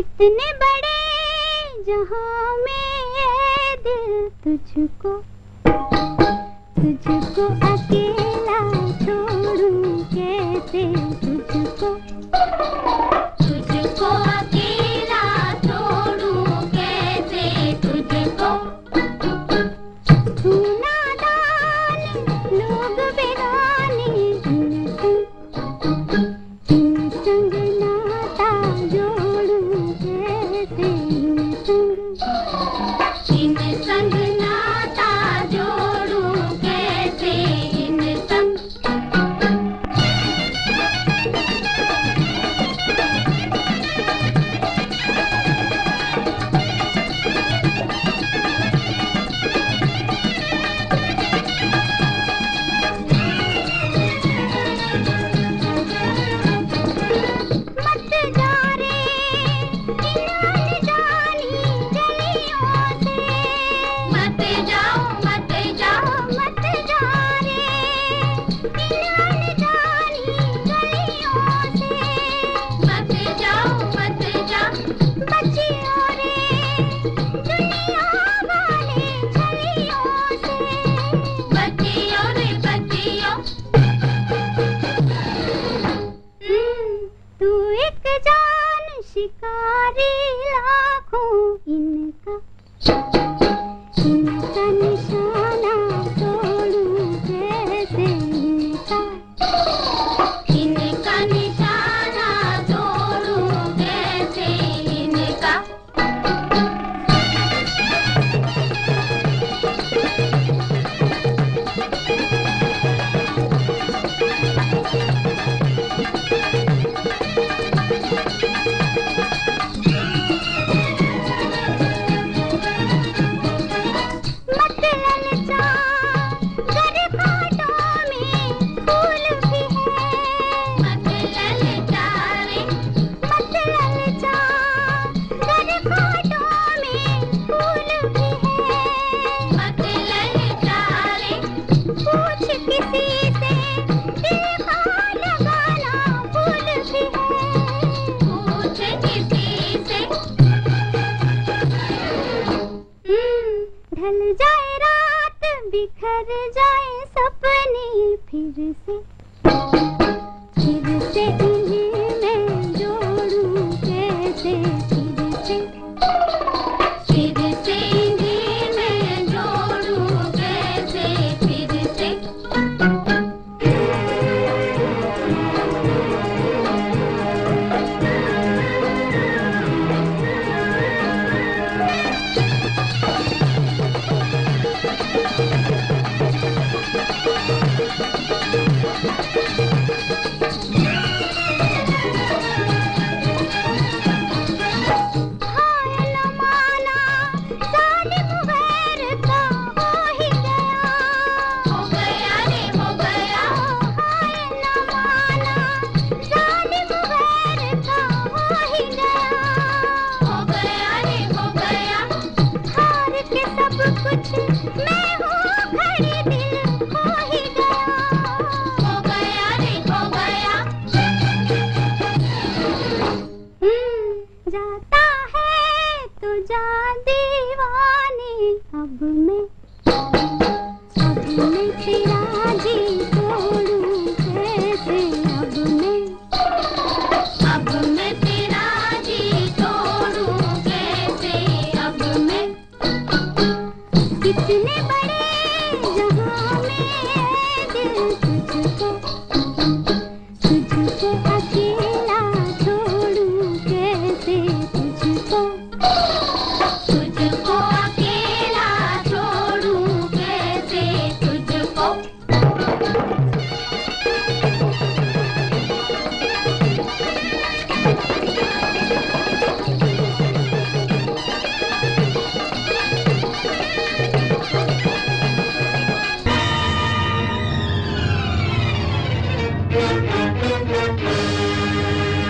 इतने बड़े जहाँ में दिल तुझको तुझको अकेला छोड़ू कैसे तुझको। शिकार ढल जाए रात बिखर जाए सपने फिर से। फिर दिल